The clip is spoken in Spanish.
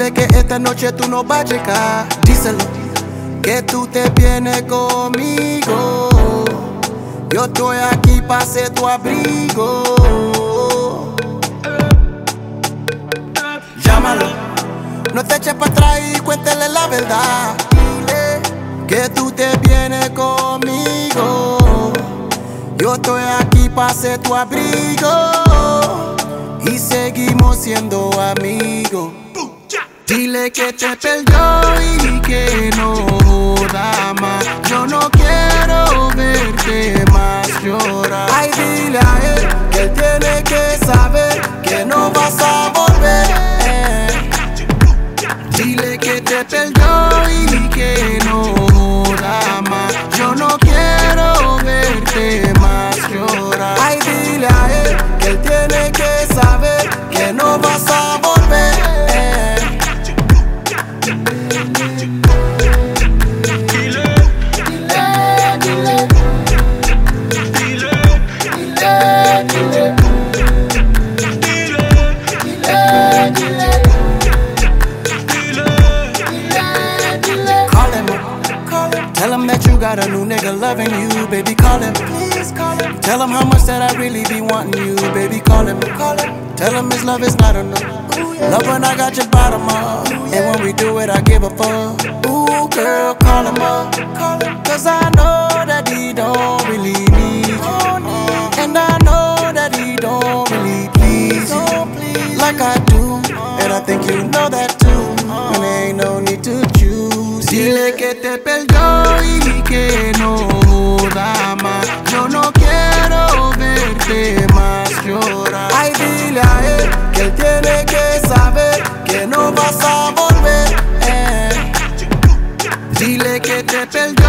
Dile que esta noche tú no vas a llegar. Díselo, que tú te vienes conmigo. Yo estoy aquí para ser tu abrigo. Llámalo, no te eches para atrás y cuéntele la verdad. Dile que tú te vienes conmigo. Yo estoy aquí para ser tu abrigo. Y seguimos siendo amigos. Dile que te perdió y que no da más. Yo no quiero verte Tell him that you got a new nigga loving you, baby. Call him, please call him. Tell him how much that I really be wanting you, baby. Call him, call him. Tell him his love is not enough. Love when I got your bottom up, and when we do it, I give a fuck. Ooh, girl, call him up, call him. Cause I know that he don't really need you, and I know that he don't really please you like I do, uh-huh. and I think you know that Dile que te perdón y que no joda más. Yo no quiero verte más llorar. Ay, dile a él que él tiene que saber que no vas a volver. Dile que te perdón.